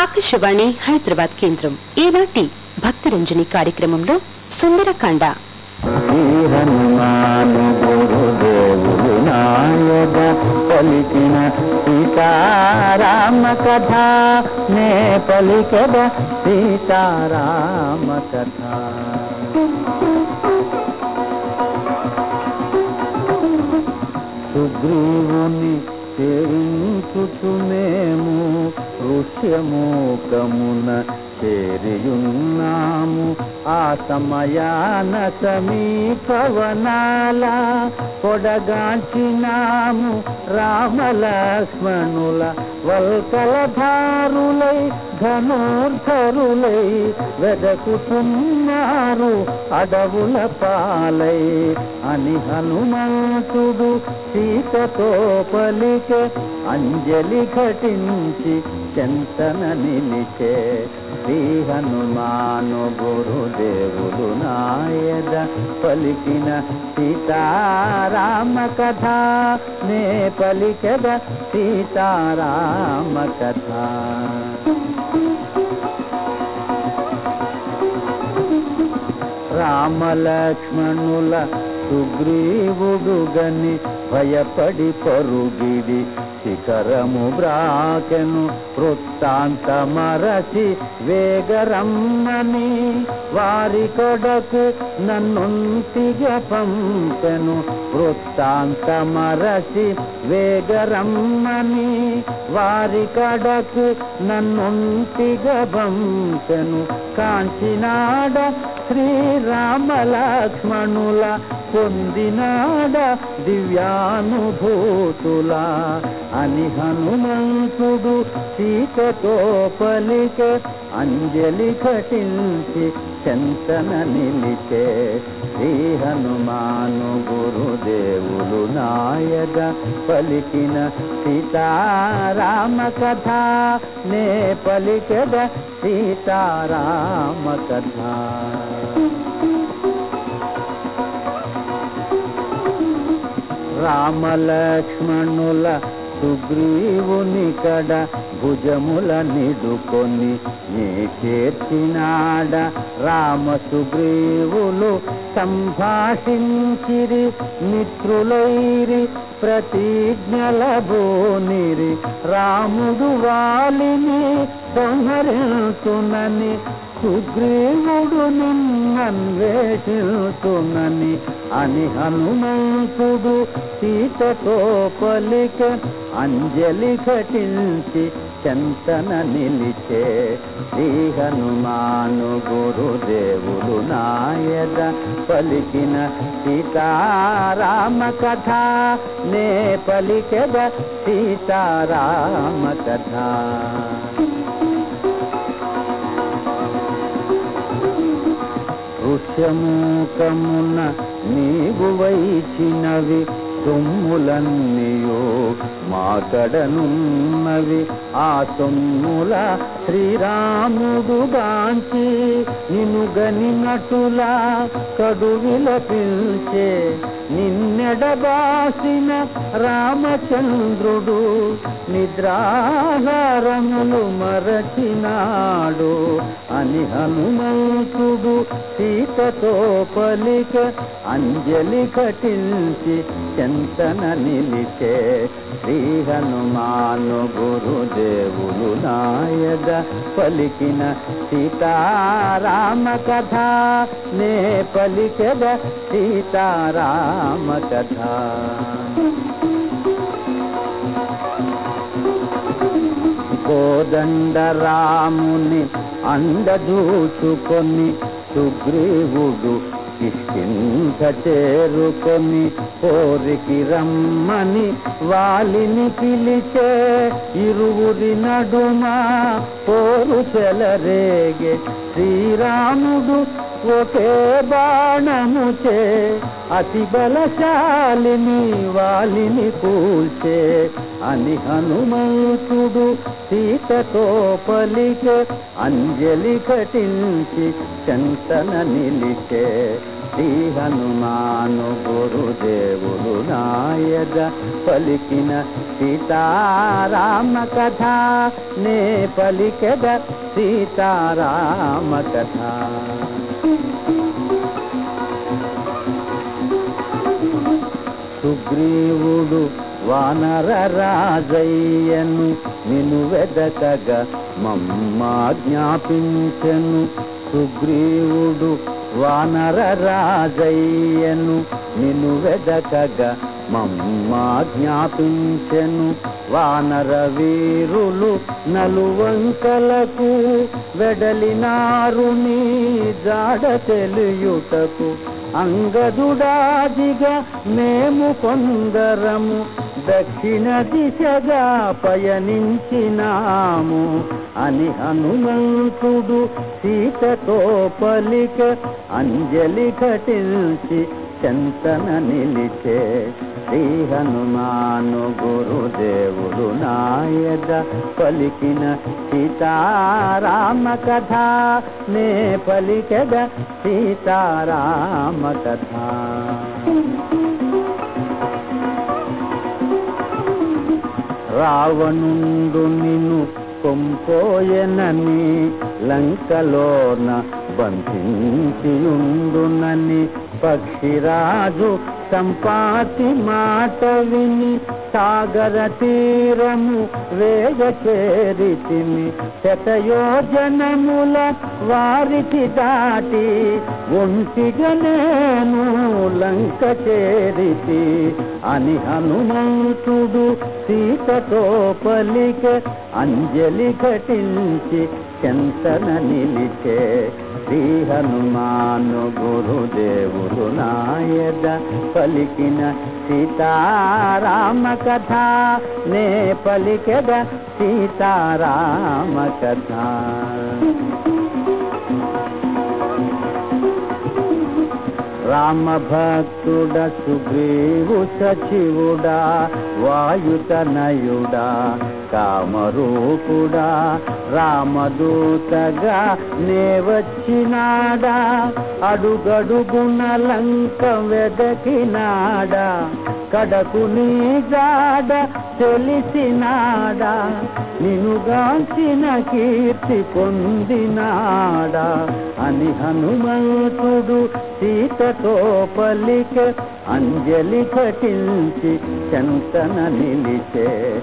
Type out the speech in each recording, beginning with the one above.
ఆకాశవాణి హైదరాబాద్ కేంద్రం. ఈనాటి భక్తిరంజని కార్యక్రమంలో సుందరకాండ. పలికిన సీతారామ కథ నే పలికద సీతారామ కథ సుగ్రీవుని సేవించుచునేము ఋష్యమూకమున చేరియున్నాము. ఆ సమయాన సమీపవనాల పొడగాంచినాము. రామలక్ష్మణుల వల్కలధారులై ధనుర్ధరులై వెదకుతున్నారు అడవుల పాలై. అని హనుమంతుడు సీతతో పలికే అంజలి ఘటించి చెంతన నిలిచే శ్రీ హనుమాను గురుదేవులు నాయద పలికిన సీతారామ కథ. నే పలికద సీతారామ కథ. రామలక్ష్మణుల సుగ్రీవుడు గని భయపడి పరుగిడి శిఖరము బ్రాకెను వృత్తాంత మరచి వేగరమ్మని వారి కొడకు నన్నుంటిగా పంపెను వృత్తాంతమరసి వేగరమ్మని వారి కడకు నన్నుంటిగా పంపెను కాంచినాడ శ్రీరామ లక్ష్మణుల పొందినాడ దివ్యానుభూతుల. అని హనుమంతుడు సీతతో పలిక అంజలి ఘటించి చెంతన నిలిచే శ్రీ హనుమాను గురుదేవులు నాయక పలికిన సీతారామ కథ నే పలికద సీతారామ కథ రామలక్ష్మణుల సుగ్రీవుని కడ భుజముల నిడుకొని నీ చేర్చినాడ రామ సుగ్రీవులు సంభాషించిరి మిత్రులైరి ప్రతిజ్ఞల బోనిరి. రాముడు వాలిని సంహరించునని సుగ్రీవుడు నిన్నన్వేషిస్తునని అని హనుమంతుడు సీతతో పలిక అంజలి ఘటించి చెంతన నిలిచే శ్రీ హనుమాను గురుదేవుడు నాయద పలికిన సీతారామ కథ. నే పలికద సీతారామ కథ. వృక్షమూకమున నీవు వైచినవి సొమ్ములన్నీయో మాకడనున్నవి ఆ సొమ్ముల శ్రీరాముడు గాంచి నిన్ను గనినటులా కడువిల పిల్చే ఎడబాసిన రామచంద్రుడు నిద్రాహారములు మరచినాడు. అని హనుమంతుడు సీతతో పలిక అంజలి కటించి చెంతన నిలిచే శ్రీ హనుమాను గురుదేవులు నాయద పలికిన సీతారామ కథ నే పలికద సీతారామ కథ కోదండరాముని అండదూచుకొని సుగ్రీవుడు కిష్కింధ చేరుకొని కోరికి రమ్మని వాలిని పిలిచే ఇరువురి నడుమ పోరు చెలరేగే శ్రీరాముడు ఒకే బాణముచే అతి బలశాలిని వాలిని కూల్చే అని హనుమంతుడు సీతతో పలికే అంజలి ఘటించి చంతన నిలిచే. శ్రీ హనుమాను గురుదేవులు నాయద పలికిన సీతారామ కథ నే పలికద సీతారామ కథ. సుగ్రీవుడు వానర రాజయ్యను నిన్ను వెదకగా మమ్మాజ్ఞాపించెను. సుగ్రీవుడు వానర రాజయ్యను నిన్ను వెదకగా మమ్మాజ్ఞాపించెను వానర వీరులు నలువంకలకు వెడలినారు నీ జాడ తెలియుటకు. అంగదుడాదిగా మేము కొందరము దక్షిణ దిశగా పయనించినాము. అని హనుమంతుడు సీతతో పలిక అంజలి ఘటించి చెంతన నిలిచే శ్రీ హనుమాను గురుదేవుడు నాయద పలికిన సీతారామ కథ. నే పలికెద సీతారామ కథ. రావణుండు నిన్ను కొంపోయెనని లంకలోన బంధించియుండునని పక్షిరాజు సంపాతి మాట విని సాగర తీరము వేగ చేరితిని శతయోజనముల వారికి దాటి ఒంటిగా నేను లంక చేరితి అని హనుమంతుడు సీతతో పలిక అంజలి ఘటించి చెంతన నిలిచే శ్రీ హనుమాను గురుదేవుడు నాయద పలికిన సీతారామ కథ. నే పలికెద సీతారామ కథ. రామ భక్తుడ సుగ్రీవు సచివుడా వాయుతనయుడా కామరూపుడా రామదూతగా నే వచ్చినాడా? అడుగడుగున లంక వెదకినాడా? కడకు నీ జాడ తెలిసినాడా? నినుగాంచిన కీర్తి పొందినాడా? అని హనుమంతుడు సీతతో పలిక అంజలి ఘటించి చంతన నిలిచే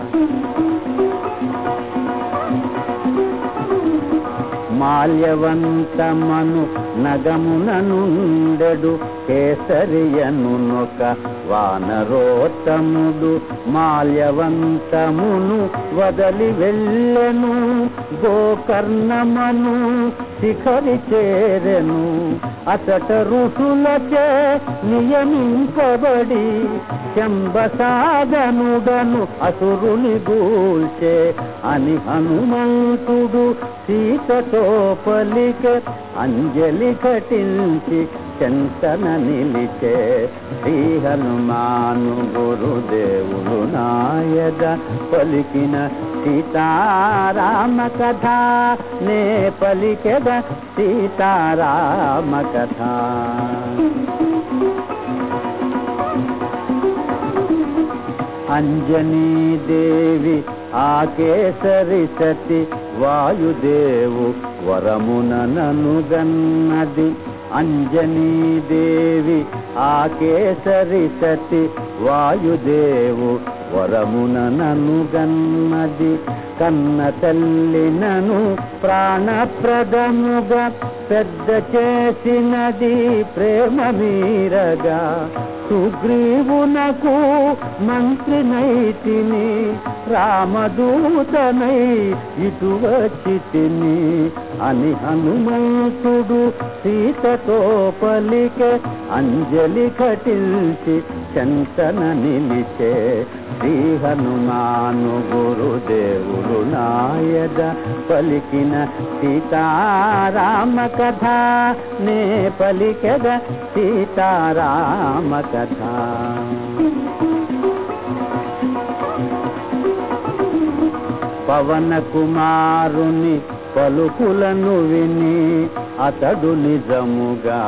మాల్యవంతమను నగముననుండెడు కేసరియనునొక వానరోత్తముడు మాల్యవంతమును వదలి వెళ్ళెను గోకర్ణమను శిఖరి చేరెను. అతట ఋషులచే నియమింపబడి శంబసాదనుడను అసురుని గూల్చే అని హనుమంతుడు సీతతో పలిక అంజలి కటించి చెంతన నిలిచే శ్రీ హనుమాను గురుదేవులు నాయద పలికిన సీతారామ కథ. నే పలికెద సీతారామ కథ. అంజనీ అంజనీదేవి ఆకేసరి సతి వాయుదేవు వరమున ననుగన్నది అంజనీదేవి ఆకేసరి సతి వాయుదేవు వరమున ననుగన్నది కన్న తల్లినను ప్రాణప్రదముగా పెద్ద చేసినది ప్రేమ మీరగా. సుగ్రీవునకు మంత్రి నైతిని రామదూతనై ఇటు వచ్చితిని. అని హనుమంతుడు సీతతో పలికే అంజలి ఘటించి చంతన నిలిచే శ్రీ హనుమాను గురుదేవుడు నాయద పలికిన సీతారామ కథ నే పలికద సీతారామ కథ. పవన కుమారుని పలుకులను విని అతడు నిజముగా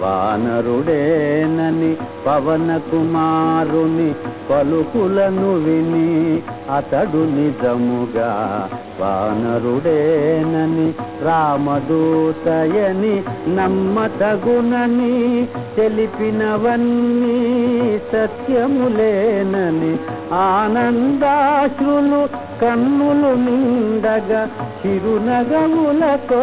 వానరుడేనని పవన కుమారుని పలుకులను విని అతడు నిజముగా వానరుడేనని రామదూతయని నమ్మతగునని తెలిపినవన్నీ సత్యములేనని ఆనందాశ్రులు కన్నులు నిండగా చిరునగములతో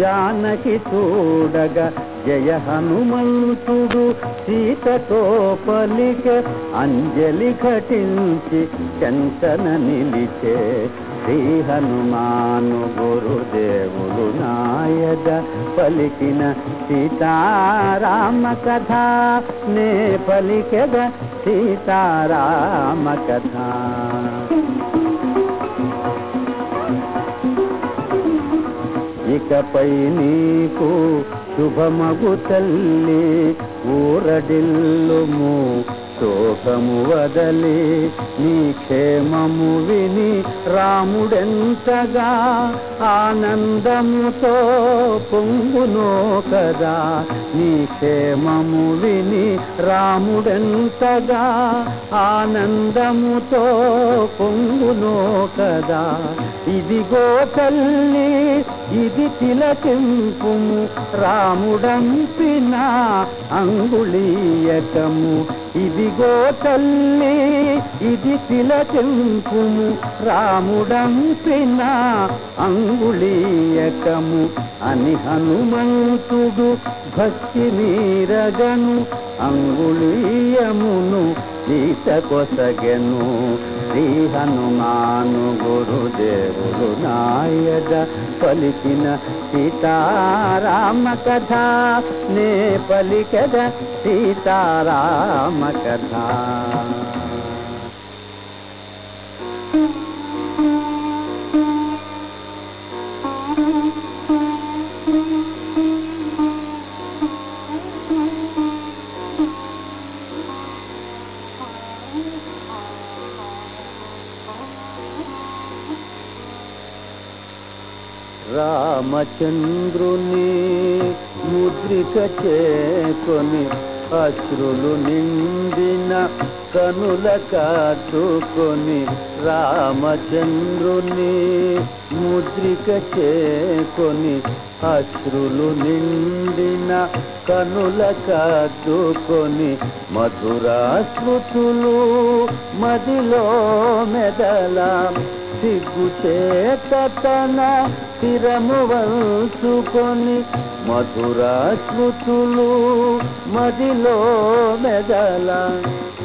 జానకి చూడగా జయ హనుమంతుడు సీతతో పలిక అంజలి ఘటించి చంచన నిలిచే శ్రీ హనుమాను గురుదేవులు నాయద పలికిన సీతారామ కథ. నే పలికద సీతారామ కథ. ఇకపై నీకు శుభమగు తల్లి ఊరడిల్లుము శోకము వదలి నీ క్షేమము విని రాముడెంతగా ఆనందముతో పొంగునో కదా. నీ క్షేమము విని రాముడెంతగా ఆనందముతో పొంగునో కదా. ఇదిగో తల్లి ఇది తిలకింపు రాముడంపిన అంగుళీయకము ఇదిగో తల్లి ఇది తిలకింపు రాముడంపిన అంగుళీయకము అని హనుమంతుడు భక్తి నీరగను అంగుళీయమును సీత కొసగెను. శ్రీ హనుమాను గురుదేవుడు నాయద పలికిన సీతారామ కథ. నే పలికద సీతారామ కథ. Thank you. రామచంద్రుని ముద్రిక చేకొని అశ్రులు నిండిన కనుల కాచుకొని రామచంద్రుని ముద్రిక చేకొని అశ్రులు నిండిన కనుల కాచుకొని మధురాశ్రుతులు మదిలో మెదలా సిగ్గు చేత తన స్థిరము వంచుకొని మధురాశ్రుతులు మదిలో మెదల.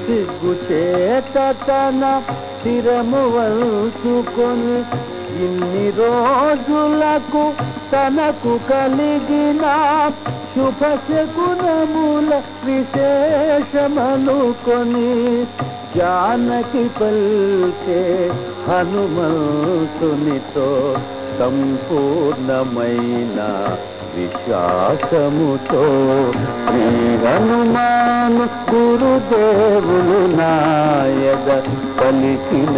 సిగ్గు చేత తన స్థిరము వంచుకొని ఇన్ని రోజులకు తనకు కలిగిన శుభశకునముల విశేషమనుకొని జానకి పల్కే హనుమంతునితో సంపూర్ణమైన విశ్వాసముతో శ్రీ హనుమాను గురుదేవులు నాయద పలికిన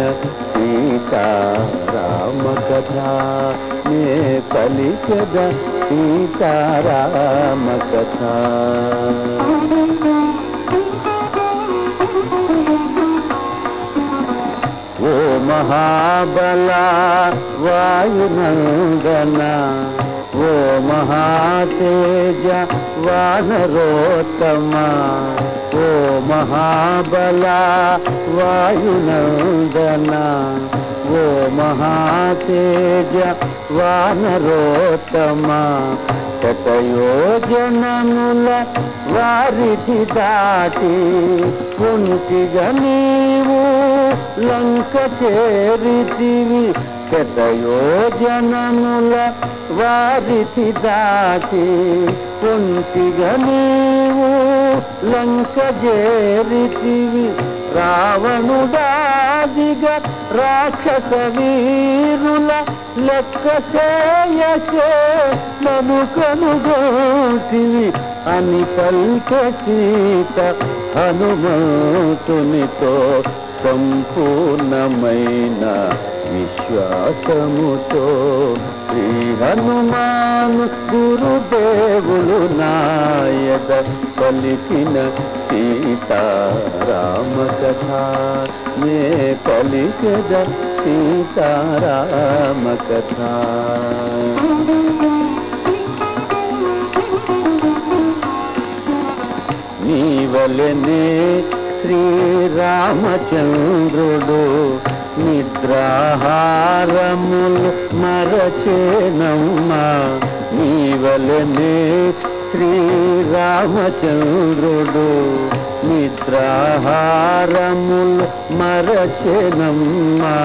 సీతారామ కథ నే పలికద సీతారామ కథ మహాబల వాయునందన ఓ మహాతేజ వానరోత్తమ ఓ మహాబల వాయునందన ఓ మహాతేజ వానరోత్తమ. శతయోజనముల వారిది దాటి కుంటిగా నీవు లంక చేరితివి శతయోజనముల వారితి దాటి కొంటిగా నీవు లంక చేరితివి రావణుడాదిగా రాక్షస వీరుల లెక్క చేయసే నను కనుగోటివి. అని పల్క సీత హనుమంతునితో సంపూర్ణమైన విశ్వాసముతో శ్రీ హనుమాను గురుదేవులు నాయద పలికిన సీతారామ కథ నే పలికద సీతారామ కథ నీవలనే శ్రీరామచంద్రుడు నిద్రాహారములు మరచేనమ్మా. నీవలనే శ్రీరామచంద్రుడు నిద్రాహారములు మరచేనమ్మా.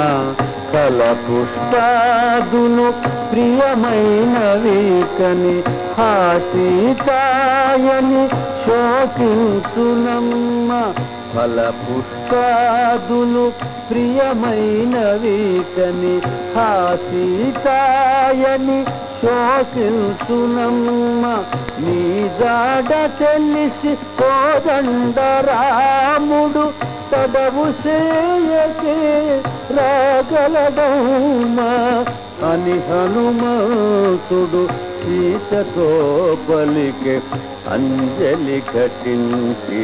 కల పుష్పాదులు ప్రియమైనవి కని హాసీతాయని శోకించునమ్మ. ఫల పుష్పాదులు ప్రియమైనవి కని హాసీతాయని శోకించునమ్మ నీ జాడ తెలిసి కోదండరాముడు తడవు సేయకే రాగలడమ్మా అని హనుమంతుడు సీతతో పలికే అంజలి కటించి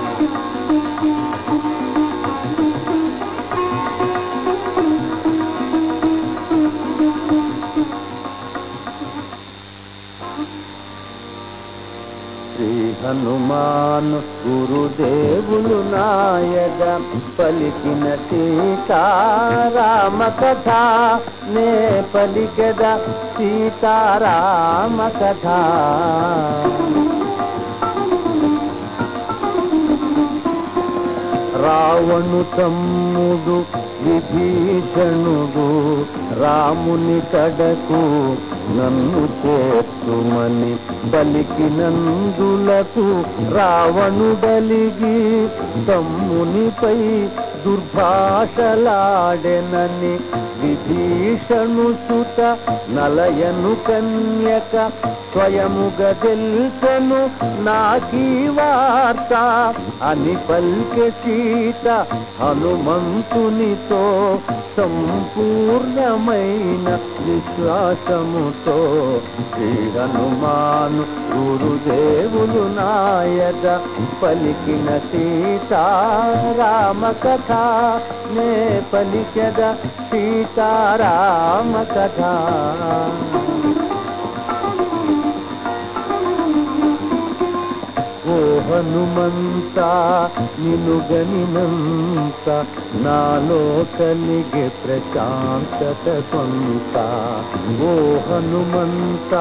హనుమాను గురుదేవులు నాయక పలికిన సీతారామ కథ నే పలికద సీతారామ కథ రావణు తమ్ముడు విభీషణుడు రాముని కడకు నన్ను చేస్తుమని బలికినందులకు రావణుడలిగి తమ్మునిపై దుర్భాషలాడెనని విభీషణు సుత నలయను కన్యక స్వయముగ తెలుసను నాకీ వార్త. అని పల్కె సీత హనుమంతునితో సంపూర్ణమైన విశ్వాసముతో. శ్రీ హనుమాను గురుదేవులు నాయక పలికిన సీతారామ కథ నే పలికద సీతారామ కథ ఓ హనుమంత నిను గనినంత. నాలో కలిగే ప్రశాంతత కొంత ఓ హనుమంత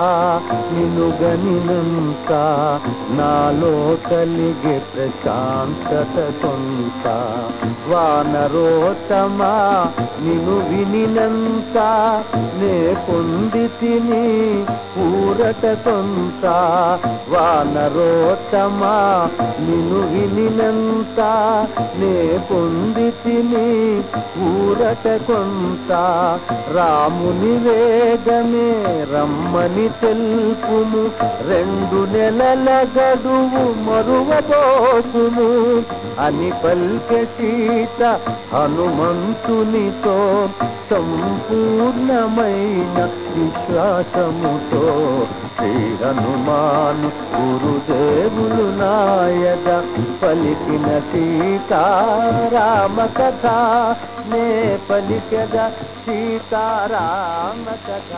నిను గనినంత. నాలో కలిగే ప్రశాంతత కొంత వానరోత్తమా నిను వినినంత. నే పొంది తిని ఊరట కొంత వానరోత్తమా నిను వినినంత నే పొంది తిని ఊరట కొంత. రాముని వేగమే రమ్మని తెలుపుము. రెండు నెలల గడువు మరువబోకుము అని పల్కె సీత హనుమంతునితో సంపూర్ణమైన విశ్వాసముతో శ్రీ హనుమాను గురుదేవులు నాయక పలికిన సీతారామ కథ. నే పలికద సీతారామ కథ.